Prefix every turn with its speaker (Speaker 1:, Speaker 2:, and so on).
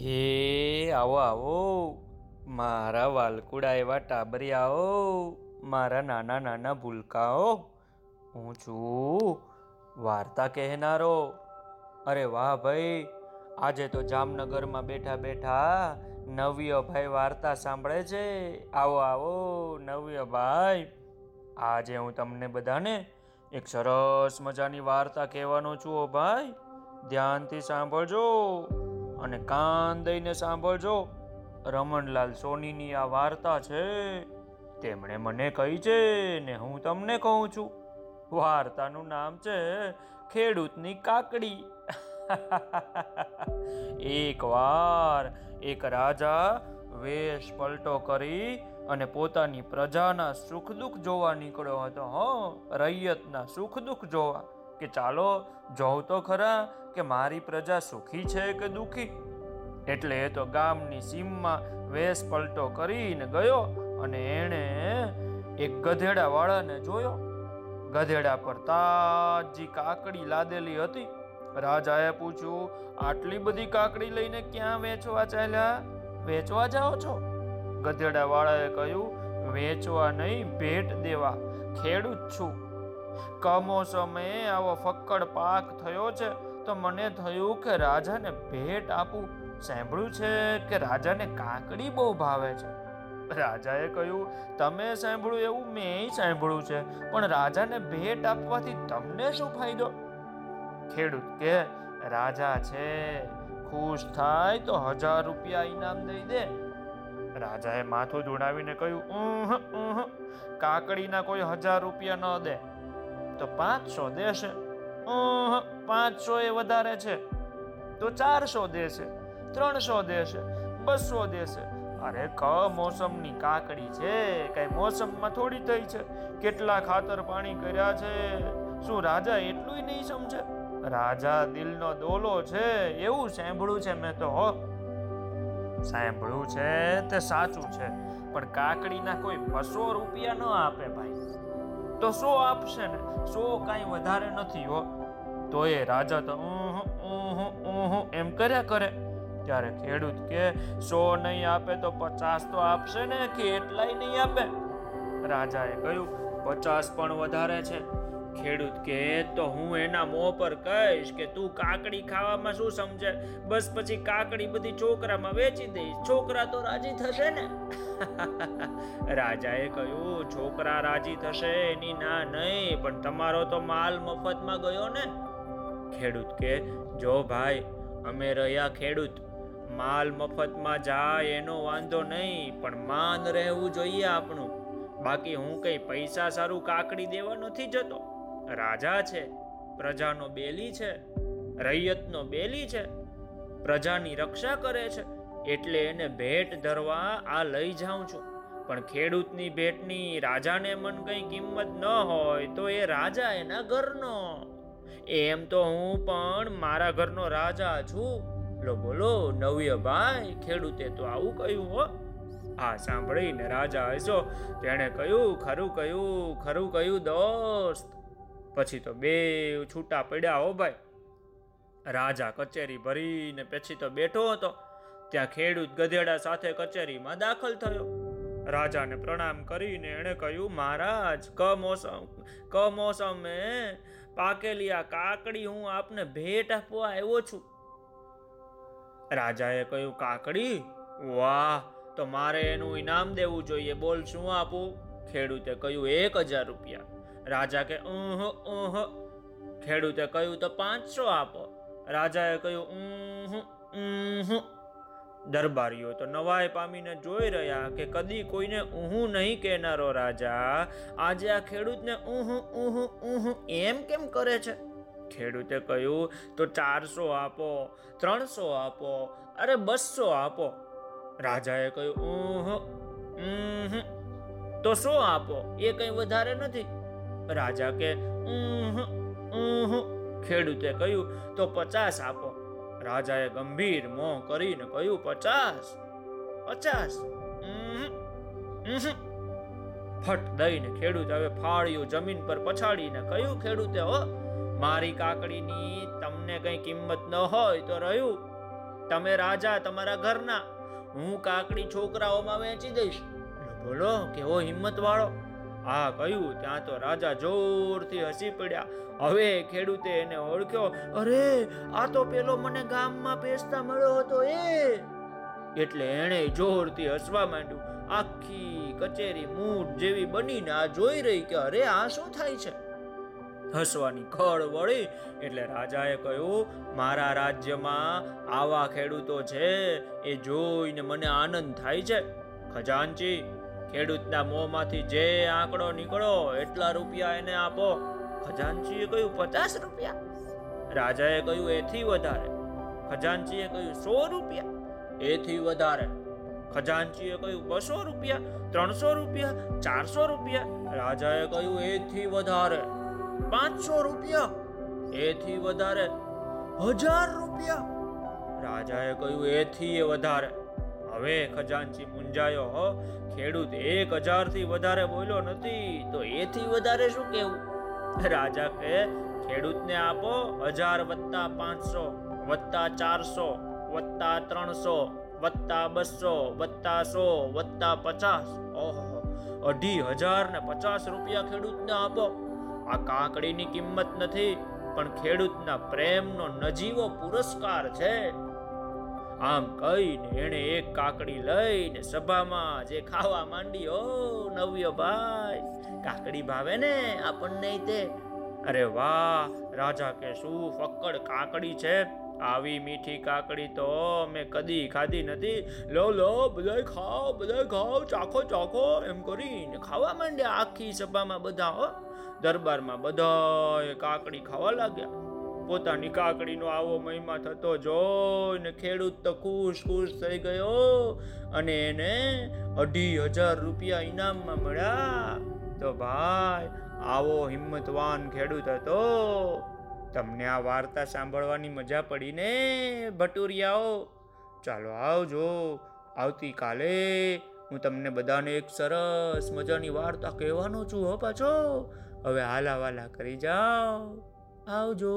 Speaker 1: હે, આવો આવો. મારા વાલકુડા એવા ટાબરિયાઓ મારા નાના નાના ભૂલકાઓ હું. છું વાર્તા કહેનારો. અરે વાહ ભાઈ, આજે તો જામનગરમાં બેઠા બેઠા નવ્ય ભાઈ વાર્તા સાંભળે છે. આવો આવો, નવ્ય ભાઈ. આજે હું તમને બધાને એક સરસ મજાની વાર્તા કહેવાનો છું ભાઈ. ધ્યાનથી સાંભળજો. અને કાન દઈને સાંભળજો. રમણલાલ સોનીની આ વાર્તા છે, તેમણે મને કહી છે ને હું તમને કહું છું. વાર્તાનું નામ છે ખેડૂતની કાકડી. એકવાર એક રાજા વેશ પલટો કરી અને પોતાની પ્રજાના સુખ દુઃખ જોવા નીકળ્યો હતો. હો, રૈયતના સુખ દુઃખ જોવા. કે ચાલો, જોઉં તો ખરા કે મારી પ્રજા સુખી છે કે દુઃખી? એટલે એ તો ગામની સીમમાં વેશ પલટો કરીને ગયો અને એણે એક ગધેડા વાળાને જોયો. ગધેડા પર તાજી કાકડી લાદેલી હતી. રાજાએ પૂછ્યું, આટલી બધી કાકડી લઈને ક્યાં વેચવા ચાલ્યા? વેચવા જાઓ છો? ગધેડા વાળાએ કહ્યું, વેચવા નહીં, ભેટ દેવા. ખેડૂત છું. કમોસમે આવો ફક્કડ પાક થયો છે, તો મને થયું કે રાજાને ભેટ આપું. સાંભળ્યું છે કે રાજાને કાકડી બહુ ભાવે છે. રાજાએ કહ્યું, તમે સાંભળ્યું એવું મેં સાંભળ્યું છે, પણ રાજાને ભેટ આપવાથી તમને શું ફાયદો? ખેડૂત કે, રાજા છે, ખુશ થાય તો હજાર રૂપિયા ઇનામ દઈ દે. રાજાએ માથું ધુણાવીને કહ્યું કાકડીના કોઈ હજાર રૂપિયા ન દે. તો પાંચસો દેશે. પાંચસો એ વધારે છે. તો ચારસો દેશે, ત્રણસો દેશે, બસો દેશે. અરે કમોસમની કાકડી છે. કઈ મોસમમાં થોડી થઈ છે. કેટલા ખાતર પાણી કર્યા છે? શું રાજા એટલું નહીં સમજે? રાજા દિલનો દોલો છે. એવું સાંભળ્યું છે મેં તો, હો. સાંભળ્યું છે તે સાચું છે. પણ કાકડીના કોઈ બસો રૂપિયા ન આપે ભાઈ. તો સો આપશે ને? સો કાંઈ વધારે નથી હો. તો એ રાજા તો એમ કર્યા કરે. ત્યારે ખેડૂત કે, સો નહીં આપે તો પચાસ તો આપશે ને? કે એટલાય નહીં આપે? રાજાએ કહ્યું, પચાસ પણ વધારે છે. ખેડૂત કે તો હું એના મોં પર કહીશ કે તું કાકડી ખાવામાં શું સમજે? બસ પછી કાકડી બધી છોકરામાં વેચી દઈશ. છોકરા તો રાજી થશે ને? રાજાએ કહ્યું, છોકરા રાજી થશે એની ના નહીં, પણ તમારો તો માલ મફતમાં ગયો ને. ખેડૂત કે, જો ભાઈ, અમે રહ્યા ખેડૂત. માલ મફતમાં જાય એનો વાંધો નહીં, પણ માન રહેવું જોઈએ આપણું. બાકી હું કઈ પૈસા સારું કાકડી દેવા નથી જતો. રાજા છે, પ્રજાનો બેલી છે, રૈયતનો બેલી છે, પ્રજાની રક્ષા કરે છે, એટલે એને ભેટ ધરવા આ લઈ જાઉં છું. પણ ખેડૂતની ભેટની રાજાને મન કંઈ કિંમત ન હોય તો એ રાજા એના ઘરનો. એમ તો હું પણ મારા ઘરનો રાજા છું. લો બોલો, નવ્ય ભાઈ, ખેડૂતે તો આવું કહ્યું હો. આ સાંભળીને રાજા હસો. તેણે કહ્યું, ખરું કહ્યું ખરું કહ્યું દોસ્ત પછી તો બે છૂટા પડ્યા હો ભાઈ. રાજા કચેરી ભરીને પછી તો બેઠો હતો. ત્યાં ખેડૂત ગધેડા સાથે કચેરીમાં દાખલ થયો. રાજાને પ્રણામ કરીને એણે કહ્યું, મહારાજ, કમોસમ, કમોસમે પાકેલી આ કાકડી હું આપને ભેટ આપવા આવ્યો છું. રાજાએ કહ્યું, કાકડી? વાહ, તો મારે એનું ઇનામ દેવું જોઈએ. બોલ, શું આપું? ખેડૂતે કહ્યું, એક હજાર રૂપિયા. રાજા કે ઊહ ઊહ ખેડૂતે કહ્યું, તો પાંચસો આપો. રાજાએ કહ્યું ઊહ ઊહ દરબારીઓ તો નવાઈ પામીને જોઈ રહ્યા કે કદી કોઈને ઊહું નહીં કહેનારો રાજા, આજે આ ખેડૂતને ઊહ ઊહ ઊહ એમ કેમ કરે છે? ખેડૂતે કહ્યું, તો ચારસો આપો, ત્રણસો આપો, અરે બસો આપો. રાજાએ કહ્યું ઊહ ઊહ તો શું આપો, એ કંઈ વધારે નથી. રાજા કે ખેડૂતે કહ્યું, તો પચાસ આપો. રાજાએ ગંભીર મોં કરીને કહ્યું, પચાસ પચાસ ફટ દઈને ખેડૂત હવે ફાળ્યું જમીન પર પછાડીને કહ્યું, ખેડૂતે, હો, મારી કાકડીની તમને કઈ કિંમત ન હોય તો રહ્યું. તમે રાજા તમારા ઘરના, હું કાકડી છોકરાઓમાં વેચી દઈશ. બોલો, કેવો હિંમત વાળો આ કહ્યું, ત્યાં તો રાજા જોરથી હસી પડ્યા. હવે ખેડૂતે એને ઓળખ્યો, અરે, આ તો પેલો મને ગામમાં પેસતા મળ્યો હતો એ. એટલે એણે જોરથી હસવા માંડ્યું. આખી કચેરી મૂઠ જેવી બનીને આ જોઈ રહી કે, અરે, આ શું થાય છે? હસવાની ખળ વળી એટલે રાજાએ કહ્યું, મારા રાજ્યમાં આવા ખેડૂતો છે, એ જોઈને મને આનંદ થાય છે. ખજાનચી ખેડૂતના મોંમાંથી જે આંકડો નીકળો, એટલા રૂપિયા એને આપો. ખજાનચીએ કહ્યું, પચાસ રૂપિયા? રાજાએ કહ્યું, એથી વધારે. ખજાનચીએ કહ્યું, સો રૂપિયા? એથી વધારે. ખજાનચીએ કહ્યું, બસો રૂપિયા? ત્રણસો રૂપિયા? ચારસો રૂપિયા? રાજાએ કહ્યું, એથી વધારે. પાંચસો રૂપિયા? એથી વધારે. હજાર રૂપિયા? રાજાએ કહ્યું, એથી વધારે. હવે ખજાનચી મુંજાયો હો. ખેડૂત એક હજારથી વધારે બોલ્યો નથી, તો એથી વધારે શું કેવું? રાજા કહે, ખેડૂતને આપો હજાર વત્તા પાંચસો, વત્તા ચારસો, વત્તા ત્રણસો, વત્તા બસો, વત્તા સો, વત્તા પચાસ. ઓહો, અઢી હજાર ને પચાસ રૂપિયા ખેડૂતને આપો. આ કાકડીની કિંમત નથી, પણ ખેડૂતના પ્રેમનો નજીવો પુરસ્કાર છે. આમ કહીને એણે એક કાકડી લઈને સભામાં જે ખાવા માંડી ઓ નવ્ય ભાઈ, કાકડી ભાવે ને આપણને તે? અરે વાહ, રાજા કે શું ફક્કડ કાકડી છે? આવી મીઠી કાકડી તો મેં કદી ખાધી નથી. લો લો, બધાય ખાઓ બધાય ખાઓ, ચાખો ચાખો. એમ કરીને ખાવા માંડ્યા આખી સભામાં બધા, હો. દરબારમાં બધાએ કાકડી ખાવા લાગ્યા. પોતાની કાકડીનો આવો મહિમા થતો જોઈને ખેડૂત તો ખુશ ખુશ થઈ ગયો અને એને અઢી હજાર રૂપિયા ઇનામમાં મળ્યા. તો ભાઈ, આવો હિંમતવાન ખેડૂત હતો. તમને આ વાર્તા સાંભળવાની મજા પડી ને, ભટુરિયાઓ? ચાલો આવજો. આવતીકાલે હું તમને બધાને એક સરસ મજાની વાર્તા કહેવાનો છું, હો પાછો. હવે હાલા વાલા કરી જાઓ. આવજો.